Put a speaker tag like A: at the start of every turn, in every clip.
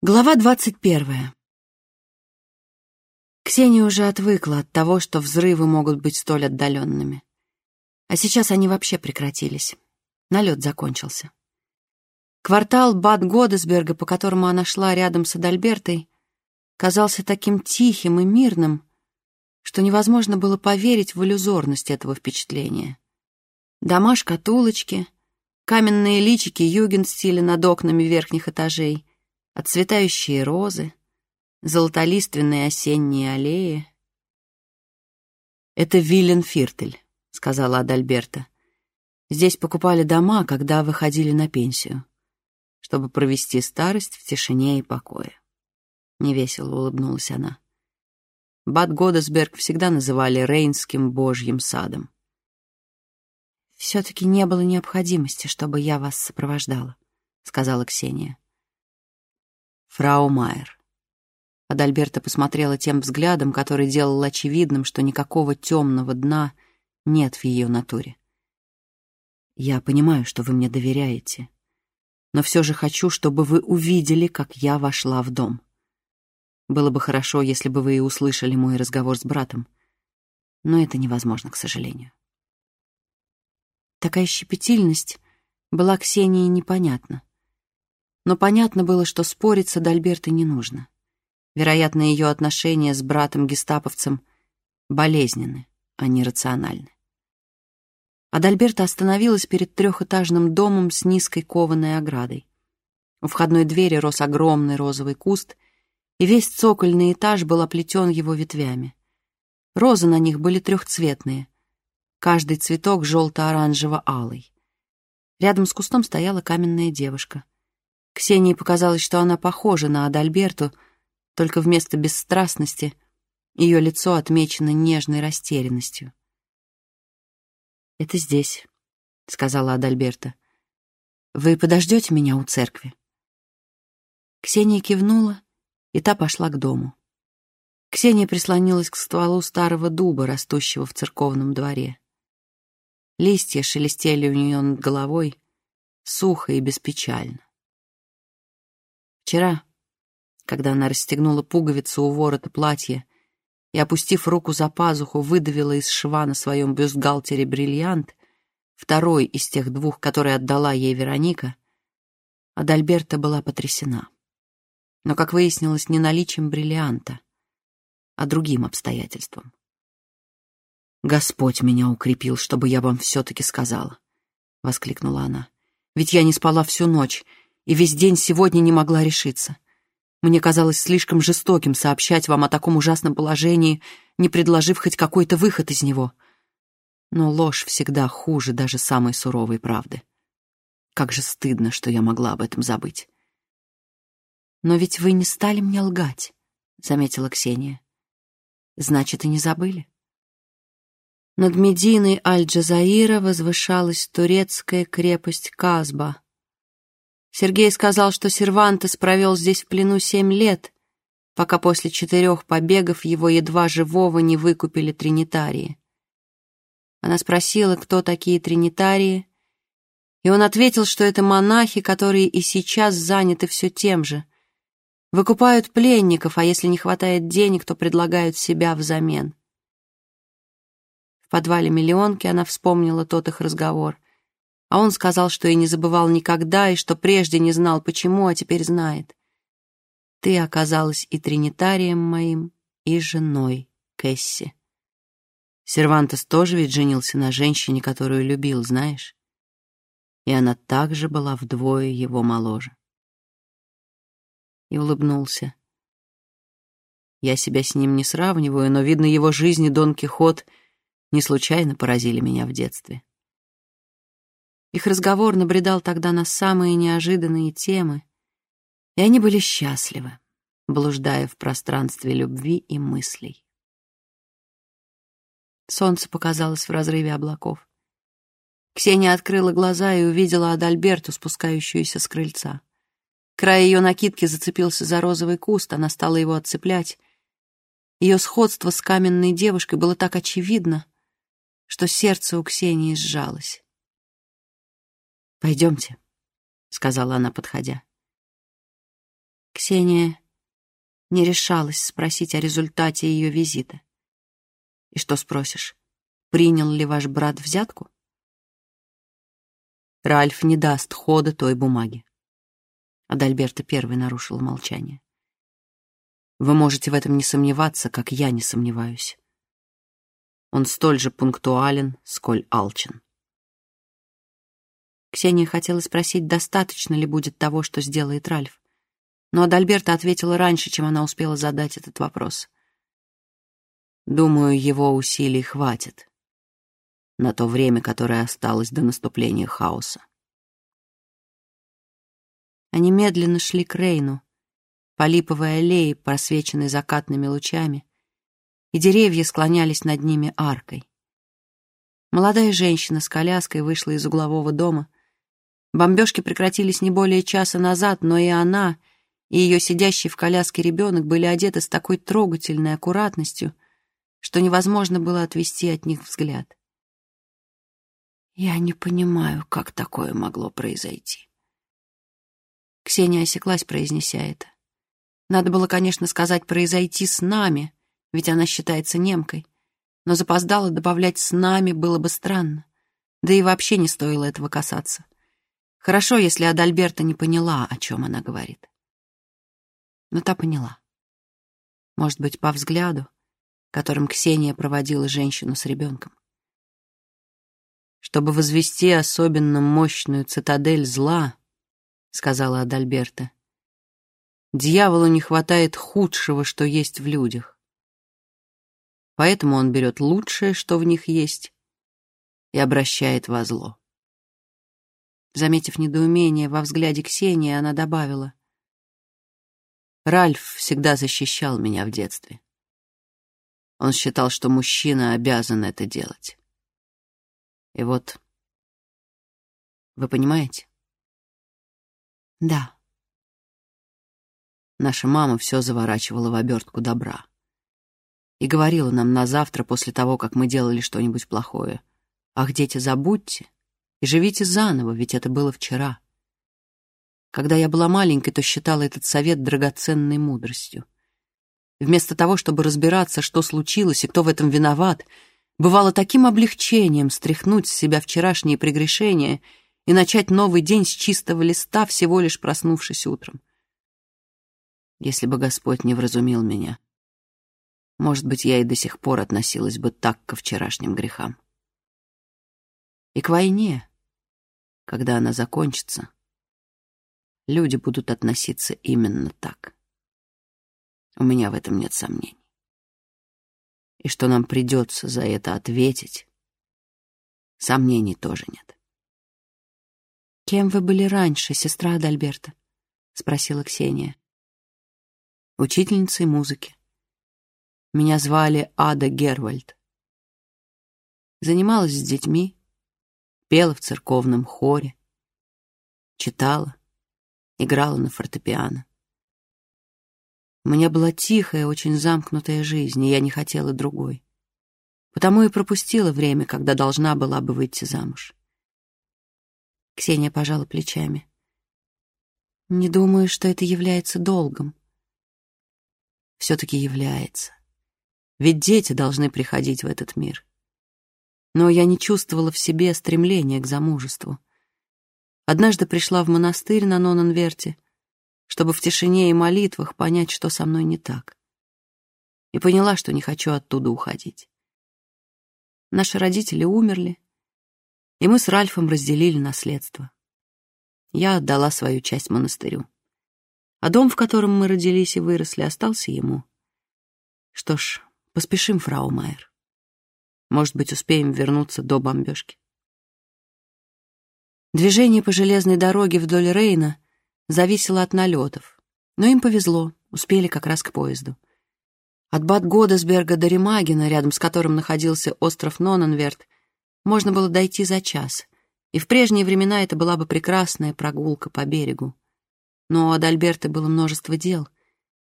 A: Глава двадцать первая. Ксения уже отвыкла от того, что взрывы могут быть столь отдаленными. А сейчас они вообще прекратились. Налет закончился. Квартал Бад Годесберга, по которому она шла рядом с Адальбертой, казался таким тихим и мирным, что невозможно было поверить в иллюзорность этого впечатления. Дома, шкатулочки, каменные личики югенстиля над окнами верхних этажей — отцветающие розы, золотолиственные осенние аллеи. «Это Виленфиртель», — сказала Адальберта. «Здесь покупали дома, когда выходили на пенсию, чтобы провести старость в тишине и покое». Невесело улыбнулась она. Бад Годесберг всегда называли Рейнским божьим садом. «Все-таки не было необходимости, чтобы я вас сопровождала», — сказала Ксения. «Фрау Майер». Адальберта посмотрела тем взглядом, который делал очевидным, что никакого темного дна нет в ее натуре. «Я понимаю, что вы мне доверяете, но все же хочу, чтобы вы увидели, как я вошла в дом. Было бы хорошо, если бы вы и услышали мой разговор с братом, но это невозможно, к сожалению». Такая щепетильность была Ксении непонятна но понятно было, что спорить с Адальбертой не нужно. Вероятно, ее отношения с братом-гестаповцем болезненны, а не рациональны. Адальберта остановилась перед трехэтажным домом с низкой кованой оградой. У входной двери рос огромный розовый куст, и весь цокольный этаж был оплетен его ветвями. Розы на них были трехцветные, каждый цветок желто-оранжево-алый. Рядом с кустом стояла каменная девушка — Ксении показалось, что она похожа на Адальберту, только вместо бесстрастности ее лицо отмечено нежной растерянностью. «Это здесь», — сказала Адальберта. «Вы подождете меня у церкви?» Ксения кивнула, и та пошла к дому. Ксения прислонилась к стволу старого дуба, растущего в церковном дворе. Листья шелестели у нее над головой, сухо и беспечально. Вчера, когда она расстегнула пуговицу у ворота платья и, опустив руку за пазуху, выдавила из шва на своем бюстгальтере бриллиант, второй из тех двух, которые отдала ей Вероника, Адальберта была потрясена. Но, как выяснилось, не наличием бриллианта, а другим обстоятельством. «Господь меня укрепил, чтобы я вам все-таки сказала», — воскликнула она. «Ведь я не спала всю ночь и весь день сегодня не могла решиться. Мне казалось слишком жестоким сообщать вам о таком ужасном положении, не предложив хоть какой-то выход из него. Но ложь всегда хуже даже самой суровой правды. Как же стыдно, что я могла об этом забыть. «Но ведь вы не стали мне лгать», — заметила Ксения. «Значит, и не забыли». Над Мединой Аль-Джазаира возвышалась турецкая крепость Казба — Сергей сказал, что Сервантес провел здесь в плену семь лет, пока после четырех побегов его едва живого не выкупили тринитарии. Она спросила, кто такие тринитарии, и он ответил, что это монахи, которые и сейчас заняты все тем же. Выкупают пленников, а если не хватает денег, то предлагают себя взамен. В подвале миллионки она вспомнила тот их разговор — а он сказал, что и не забывал никогда, и что прежде не знал почему, а теперь знает. Ты оказалась и тринитарием моим, и женой, Кэсси. Сервантес тоже ведь женился на женщине, которую любил, знаешь? И она также была вдвое его моложе. И улыбнулся. Я себя с ним не сравниваю, но, видно, его жизнь и Дон Кихот не случайно поразили меня в детстве. Их разговор набредал тогда на самые неожиданные темы, и они были счастливы, блуждая в пространстве любви и мыслей. Солнце показалось в разрыве облаков. Ксения открыла глаза и увидела Адальберту, спускающуюся с крыльца. Край ее накидки зацепился за розовый куст, она стала его отцеплять. Ее сходство с каменной девушкой было так очевидно, что сердце у Ксении сжалось. «Пойдемте», — сказала она, подходя. Ксения не решалась спросить о результате ее визита. И что спросишь, принял ли ваш брат взятку? Ральф не даст хода той бумаге. Адальберта первый нарушил молчание. Вы можете в этом не сомневаться, как я не сомневаюсь. Он столь же пунктуален, сколь алчен. Ксения хотела спросить, достаточно ли будет того, что сделает Ральф. Но Адальберта ответила раньше, чем она успела задать этот вопрос. Думаю, его усилий хватит на то время, которое осталось до наступления хаоса. Они медленно шли к Рейну, по липовой аллее, просвеченной закатными лучами, и деревья склонялись над ними аркой. Молодая женщина с коляской вышла из углового дома. Бомбежки прекратились не более часа назад, но и она, и ее сидящий в коляске ребенок были одеты с такой трогательной аккуратностью, что невозможно было отвести от них взгляд. Я не понимаю, как такое могло произойти. Ксения осеклась, произнеся это. Надо было, конечно, сказать «произойти с нами», ведь она считается немкой. Но запоздало добавлять «с нами» было бы странно. Да и вообще не стоило этого касаться. Хорошо, если Адальберта не поняла, о чем она говорит. Но та поняла. Может быть, по взгляду, которым Ксения проводила женщину с ребенком. Чтобы возвести особенно мощную цитадель зла, сказала Адальберта, дьяволу не хватает худшего, что есть в людях. Поэтому он берет лучшее, что в них есть, и обращает во зло. Заметив недоумение во взгляде Ксении, она добавила, «Ральф всегда защищал меня в детстве. Он считал, что мужчина обязан это делать. И вот... Вы понимаете? Да. Наша мама все заворачивала в обертку добра. И говорила нам на завтра, после того, как мы делали что-нибудь плохое. Ах, дети, забудьте и живите заново, ведь это было вчера. Когда я была маленькой, то считала этот совет драгоценной мудростью. Вместо того, чтобы разбираться, что случилось и кто в этом виноват, бывало таким облегчением стряхнуть с себя вчерашние прегрешения и начать новый день с чистого листа, всего лишь проснувшись утром. Если бы Господь не вразумил меня, может быть, я и до сих пор относилась бы так ко вчерашним грехам. И к войне, когда она закончится, люди будут относиться именно так. У меня в этом нет сомнений. И что нам придется за это ответить, сомнений тоже нет.
B: «Кем вы были раньше, сестра Адальберта?» — спросила Ксения.
A: «Учительницей музыки. Меня звали Ада Гервальд. Занималась с детьми, пела в церковном хоре, читала, играла на фортепиано. У меня была тихая, очень замкнутая жизнь, и я не хотела другой. Потому и пропустила время, когда должна была бы выйти замуж.
B: Ксения пожала плечами. Не думаю, что это является долгом.
A: Все-таки является. Ведь дети должны приходить в этот мир. Но я не чувствовала в себе стремления к замужеству. Однажды пришла в монастырь на Нонанверте — чтобы в тишине и молитвах понять, что со мной не так. И поняла, что не хочу оттуда уходить. Наши родители умерли, и мы с Ральфом разделили наследство. Я отдала свою часть монастырю. А дом, в котором мы родились и выросли, остался ему. Что ж, поспешим, фрау Майер. Может быть, успеем вернуться до бомбежки. Движение по железной дороге вдоль Рейна — зависело от налетов. Но им повезло, успели как раз к поезду. От Бад Годесберга до Ремагена, рядом с которым находился остров Ноненверт, можно было дойти за час, и в прежние времена это была бы прекрасная прогулка по берегу. Но у Адальберта было множество дел,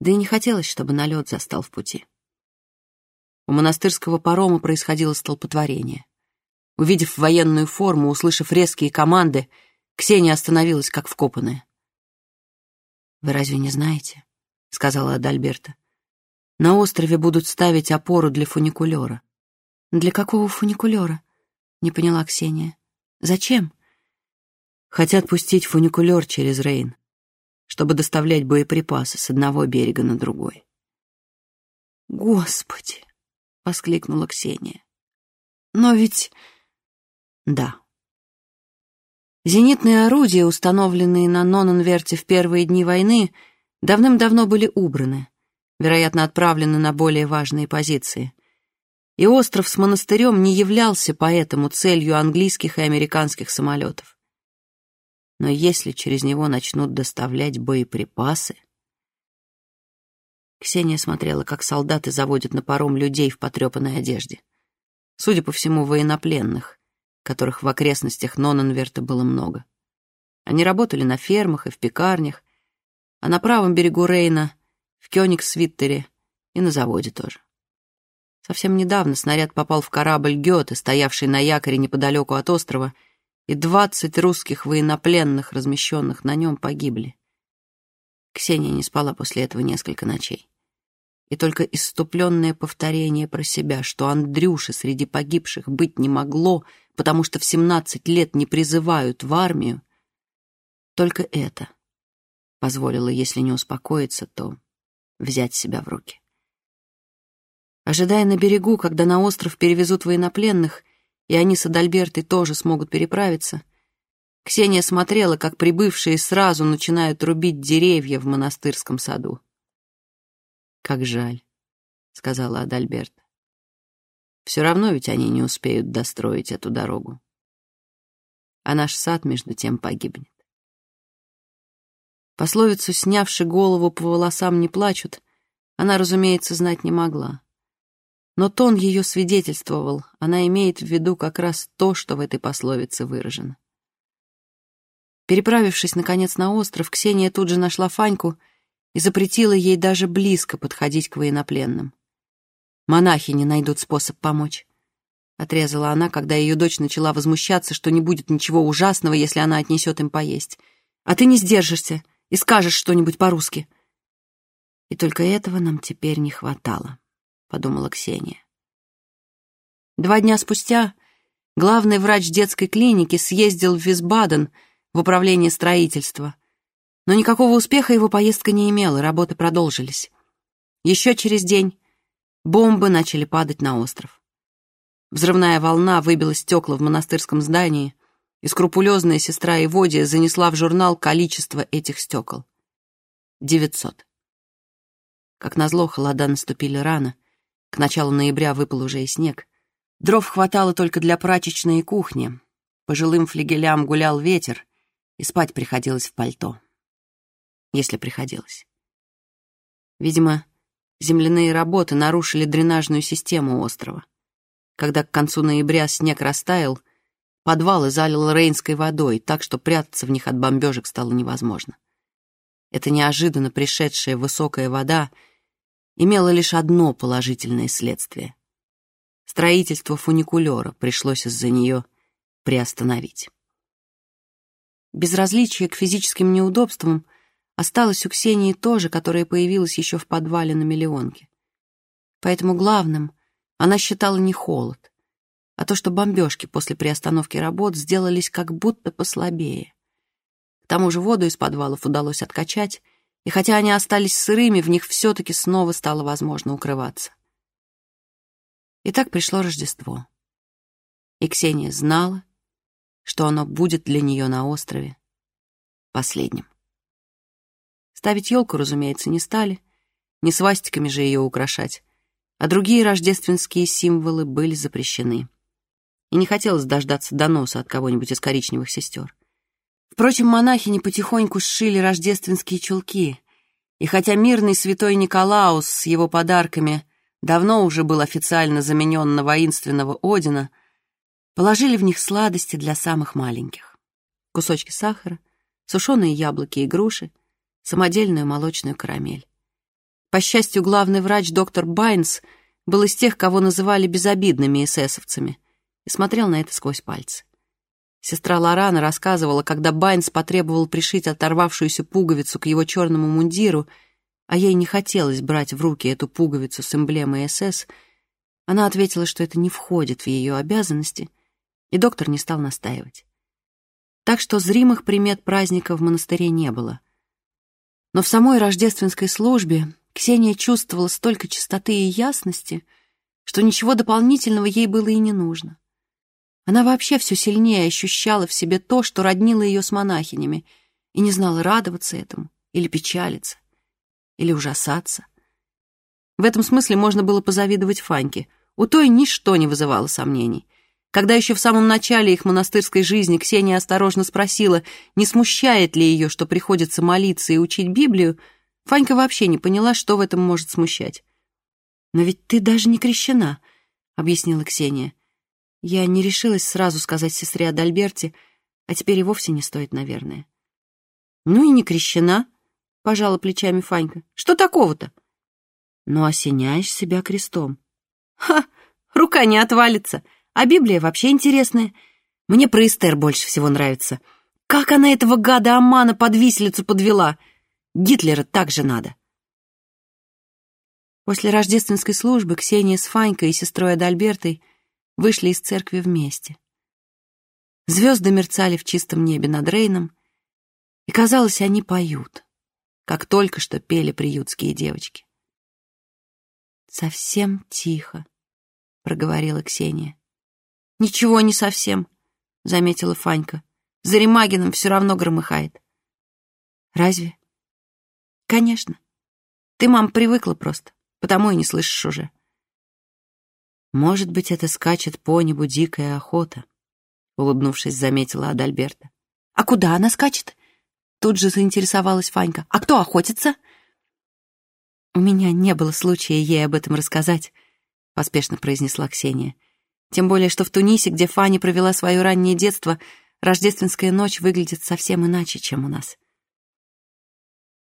A: да и не хотелось, чтобы налет застал в пути. У монастырского парома происходило столпотворение. Увидев военную форму, услышав резкие команды, Ксения остановилась как вкопанная. «Вы разве не знаете?» — сказала Адальберта. «На острове будут ставить опору для фуникулера».
B: «Для какого фуникулера?» — не поняла Ксения. «Зачем?»
A: «Хотят пустить фуникулер через Рейн, чтобы доставлять боеприпасы с одного берега на другой».
B: «Господи!» — воскликнула Ксения. «Но ведь...»
A: «Да». Зенитные орудия, установленные на Ноненверте в первые дни войны, давным-давно были убраны, вероятно, отправлены на более важные позиции. И остров с монастырем не являлся поэтому целью английских и американских самолетов. Но если через него начнут доставлять боеприпасы... Ксения смотрела, как солдаты заводят на паром людей в потрепанной одежде. Судя по всему, военнопленных, которых в окрестностях Ноненверта было много. Они работали на фермах и в пекарнях, а на правом берегу Рейна, в Кёнигсвиттере и на заводе тоже. Совсем недавно снаряд попал в корабль Гёте, стоявший на якоре неподалеку от острова, и двадцать русских военнопленных, размещенных на нем, погибли. Ксения не спала после этого несколько ночей. И только иступленное повторение про себя, что Андрюши среди погибших быть не могло, потому что в семнадцать лет не призывают в армию, только это позволило, если не успокоиться, то взять себя в руки. Ожидая на берегу, когда на остров перевезут военнопленных, и они с Адальбертой тоже смогут переправиться, Ксения смотрела, как прибывшие сразу начинают рубить деревья в монастырском саду. «Как жаль», — сказала Адальберта. «Все равно ведь они не успеют достроить эту дорогу. А наш сад, между тем, погибнет». Пословицу «снявши голову по волосам не плачут» она, разумеется, знать не могла. Но тон ее свидетельствовал, она имеет в виду как раз то, что в этой пословице выражено. Переправившись, наконец, на остров, Ксения тут же нашла Фаньку и запретила ей даже близко подходить к военнопленным. «Монахи не найдут способ помочь», — отрезала она, когда ее дочь начала возмущаться, что не будет ничего ужасного, если она отнесет им поесть. «А ты не сдержишься и скажешь что-нибудь по-русски». И только этого нам теперь не хватало. — подумала Ксения. Два дня спустя главный врач детской клиники съездил в Висбаден в управление строительства, но никакого успеха его поездка не имела, работы продолжились. Еще через день бомбы начали падать на остров. Взрывная волна выбила стекла в монастырском здании, и скрупулезная сестра Иводия занесла в журнал количество этих стекол. Девятьсот. Как назло, холода наступили рано — к началу ноября выпал уже и снег. Дров хватало только для прачечной и кухни. По жилым флигелям гулял ветер, и спать приходилось в пальто. Если приходилось. Видимо, земляные работы нарушили дренажную систему острова. Когда к концу ноября снег растаял, подвалы залило рейнской водой, так что прятаться в них от бомбежек стало невозможно. Эта неожиданно пришедшая высокая вода — имело лишь одно положительное следствие. Строительство фуникулера пришлось из-за нее приостановить. Безразличие к физическим неудобствам осталось у Ксении тоже, которое появилось еще в подвале на миллионке. Поэтому главным она считала не холод, а то, что бомбежки после приостановки работ сделались как будто послабее. К тому же воду из подвалов удалось откачать, и хотя они остались сырыми, в них все-таки снова стало возможно укрываться. И так пришло Рождество. И Ксения знала, что оно будет для нее на острове последним. Ставить елку, разумеется, не стали, не свастиками же ее украшать, а другие рождественские символы были запрещены. И не хотелось дождаться доноса от кого-нибудь из коричневых сестер. Впрочем, монахини потихоньку сшили рождественские чулки, и хотя мирный святой Николаус с его подарками давно уже был официально заменен на воинственного Одина, положили в них сладости для самых маленьких. Кусочки сахара, сушеные яблоки и груши, самодельную молочную карамель. По счастью, главный врач доктор Байнс был из тех, кого называли безобидными эсэсовцами, и смотрел на это сквозь пальцы. Сестра Лорана рассказывала, когда Байнс потребовал пришить оторвавшуюся пуговицу к его черному мундиру, а ей не хотелось брать в руки эту пуговицу с эмблемой СС, она ответила, что это не входит в ее обязанности, и доктор не стал настаивать. Так что зримых примет праздника в монастыре не было. Но в самой рождественской службе Ксения чувствовала столько чистоты и ясности, что ничего дополнительного ей было и не нужно. Она вообще все сильнее ощущала в себе то, что роднило ее с монахинями, и не знала, радоваться этому или печалиться, или ужасаться. В этом смысле можно было позавидовать Фаньке. У той ничто не вызывало сомнений. Когда еще в самом начале их монастырской жизни Ксения осторожно спросила, не смущает ли ее, что приходится молиться и учить Библию, Фанька вообще не поняла, что в этом может смущать. «Но ведь ты даже не крещена», — объяснила Ксения. Я не решилась сразу сказать сестре Адальберте, а теперь и вовсе не стоит, наверное. «Ну и не крещена», — пожала плечами Фанька. «Что такого-то?» «Ну, осеняешь себя крестом». «Ха! Рука не отвалится!» А Библия вообще интересная. Мне про Эстер больше всего нравится. Как она этого гада Амана под виселицу подвела? Гитлера так же надо. После рождественской службы Ксения с Фанькой и сестрой Адальбертой вышли из церкви вместе. Звезды мерцали в чистом небе над Рейном, и, казалось, они поют, как только что пели приютские девочки. «Совсем тихо», — проговорила Ксения. «Ничего не совсем», — заметила Фанька. «За Ремагином все равно громыхает». «Разве?» «Конечно. Ты, мам, привыкла просто, потому и не слышишь уже». «Может быть, это скачет по небу дикая охота», — улыбнувшись, заметила Адальберта. «А куда она скачет?» Тут же заинтересовалась Фанька. «А кто охотится?» «У меня не было случая ей об этом рассказать», — поспешно произнесла Ксения. Тем более, что в Тунисе, где Фанни провела свое раннее детство, рождественская ночь выглядит совсем иначе, чем у нас.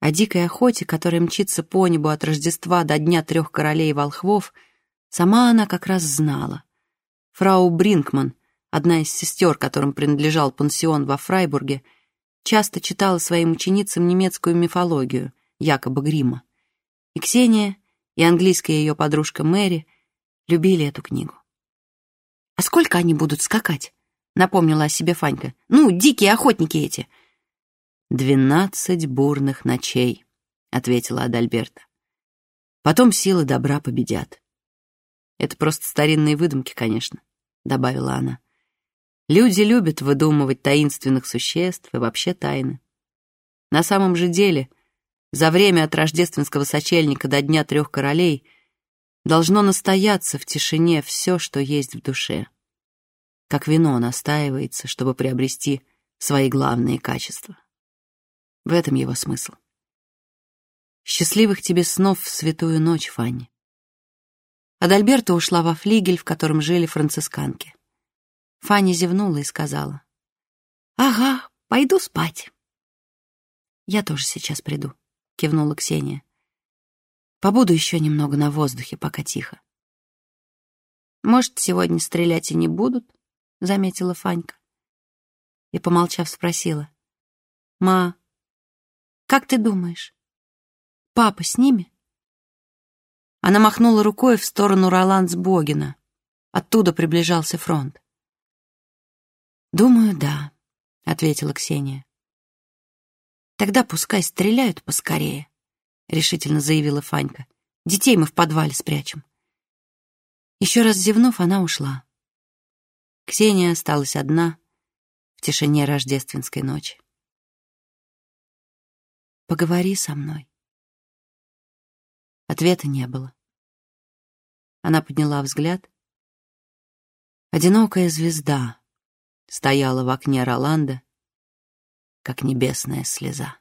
A: О дикой охоте, которая мчится по небу от Рождества до Дня трех королей и волхвов, сама она как раз знала. Фрау Бринкман, одна из сестер, которым принадлежал пансион во Фрайбурге, часто читала своим ученицам немецкую мифологию, якобы Грима. И Ксения, и английская ее подружка Мэри любили эту книгу. «А сколько они будут скакать?» — напомнила о себе Фанька. «Ну, дикие охотники эти». «Двенадцать бурных ночей», — ответила Адальберта. «Потом силы добра победят». «Это просто старинные выдумки, конечно», — добавила она. «Люди любят выдумывать таинственных существ и вообще тайны. На самом же деле, за время от рождественского сочельника до Дня трех королей — должно настояться в тишине все, что есть в душе. Как вино настаивается, чтобы приобрести свои главные качества. В этом его смысл. Счастливых тебе снов в святую ночь, Фанни. Адальберта ушла во флигель, в котором жили францисканки. Фанни зевнула и сказала. «Ага, пойду спать». «Я тоже сейчас приду», — кивнула Ксения. Побуду еще немного на воздухе, пока тихо. «Может, сегодня стрелять и не будут?» — заметила Фанька. И, помолчав, спросила. «Ма, как ты думаешь, папа с ними?» Она махнула рукой в сторону Роландсбогена. Оттуда приближался фронт. «Думаю, да», — ответила Ксения. «Тогда пускай стреляют поскорее». — решительно заявила Фанька. «Детей мы в подвале спрячем». Еще раз зевнув, она ушла. Ксения осталась одна в тишине рождественской ночи. «Поговори со мной». Ответа не было. Она подняла взгляд. Одинокая звезда стояла в окне Роланда, как небесная слеза.